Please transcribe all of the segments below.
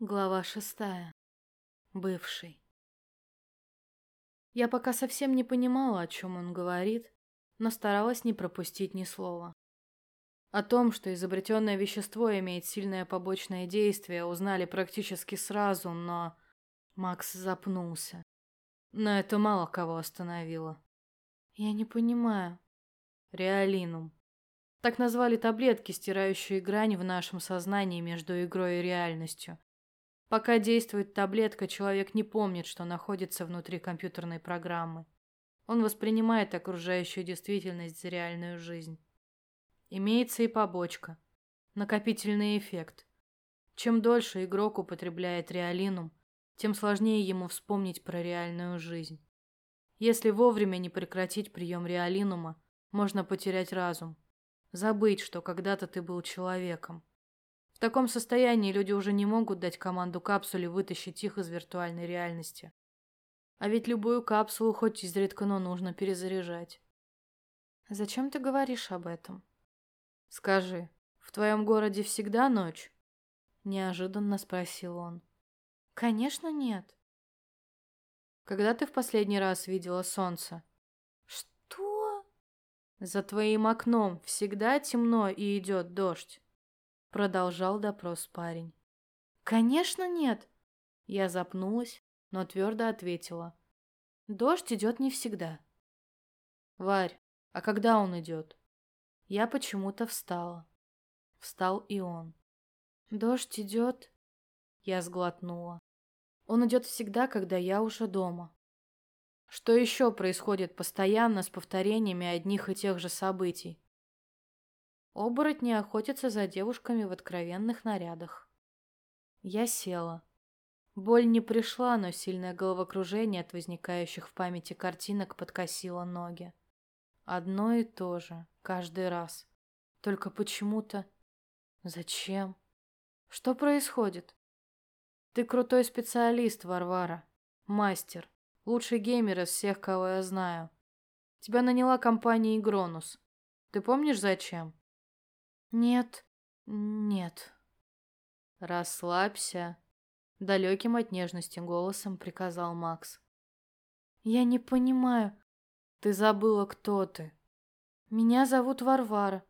Глава шестая. Бывший. Я пока совсем не понимала, о чем он говорит, но старалась не пропустить ни слова. О том, что изобретенное вещество имеет сильное побочное действие, узнали практически сразу, но... Макс запнулся. Но это мало кого остановило. Я не понимаю. Реалинум. Так назвали таблетки, стирающие грань в нашем сознании между игрой и реальностью. Пока действует таблетка, человек не помнит, что находится внутри компьютерной программы. Он воспринимает окружающую действительность за реальную жизнь. Имеется и побочка. Накопительный эффект. Чем дольше игрок употребляет реалинум, тем сложнее ему вспомнить про реальную жизнь. Если вовремя не прекратить прием реалинума, можно потерять разум, забыть, что когда-то ты был человеком. В таком состоянии люди уже не могут дать команду капсуле вытащить их из виртуальной реальности. А ведь любую капсулу хоть изредка, но нужно перезаряжать. Зачем ты говоришь об этом? Скажи, в твоем городе всегда ночь? Неожиданно спросил он. Конечно, нет. Когда ты в последний раз видела солнце? Что? За твоим окном всегда темно и идет дождь. Продолжал допрос парень. Конечно, нет. Я запнулась, но твердо ответила. Дождь идет не всегда. Варь, а когда он идет? Я почему-то встала. Встал и он. Дождь идет. Я сглотнула. Он идет всегда, когда я уже дома. Что еще происходит постоянно с повторениями одних и тех же событий? Оборотни охотятся за девушками в откровенных нарядах. Я села. Боль не пришла, но сильное головокружение от возникающих в памяти картинок подкосило ноги. Одно и то же, каждый раз. Только почему-то... Зачем? Что происходит? Ты крутой специалист, Варвара. Мастер. Лучший геймер из всех, кого я знаю. Тебя наняла компания Игронус. Ты помнишь, зачем? Нет, нет. Расслабься. Далеким от нежности голосом приказал Макс. Я не понимаю. Ты забыла, кто ты. Меня зовут Варвара.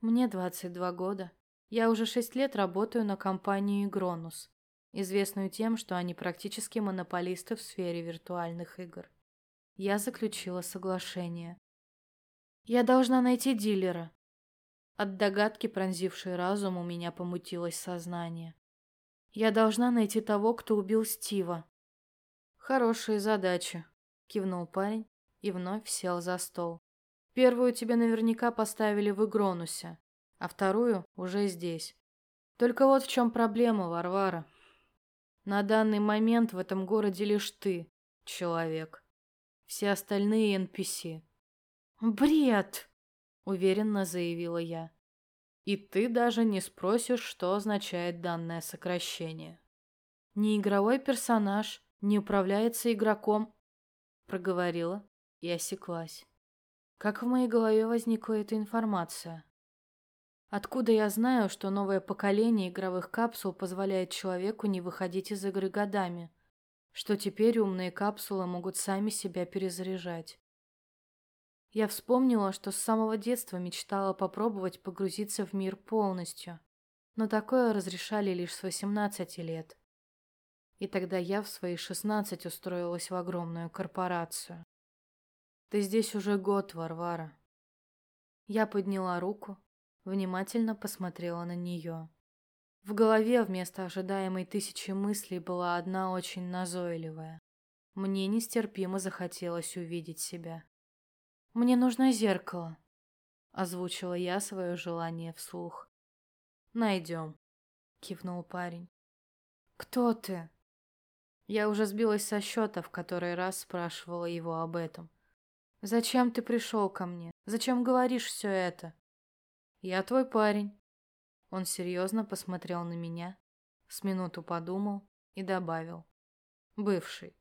Мне 22 года. Я уже шесть лет работаю на компанию Игронус, известную тем, что они практически монополисты в сфере виртуальных игр. Я заключила соглашение. Я должна найти дилера, от догадки, пронзившей разум, у меня помутилось сознание. Я должна найти того, кто убил Стива. Хорошая задача, кивнул парень и вновь сел за стол. Первую тебе наверняка поставили в Игронусе, а вторую уже здесь. Только вот в чем проблема, Варвара. На данный момент в этом городе лишь ты, человек. Все остальные NPC. Бред! Уверенно заявила я. И ты даже не спросишь, что означает данное сокращение. Ни игровой персонаж не управляется игроком, проговорила и осеклась. Как в моей голове возникла эта информация? Откуда я знаю, что новое поколение игровых капсул позволяет человеку не выходить из игры годами? Что теперь умные капсулы могут сами себя перезаряжать? Я вспомнила, что с самого детства мечтала попробовать погрузиться в мир полностью, но такое разрешали лишь с 18 лет. И тогда я в свои 16 устроилась в огромную корпорацию. Ты здесь уже год, Варвара. Я подняла руку, внимательно посмотрела на нее. В голове вместо ожидаемой тысячи мыслей была одна очень назойливая. Мне нестерпимо захотелось увидеть себя. Мне нужно зеркало, озвучила я свое желание вслух. Найдем, кивнул парень. Кто ты? Я уже сбилась со счета, в который раз спрашивала его об этом. Зачем ты пришел ко мне? Зачем говоришь все это? Я твой парень. Он серьезно посмотрел на меня, с минуту подумал и добавил: бывший.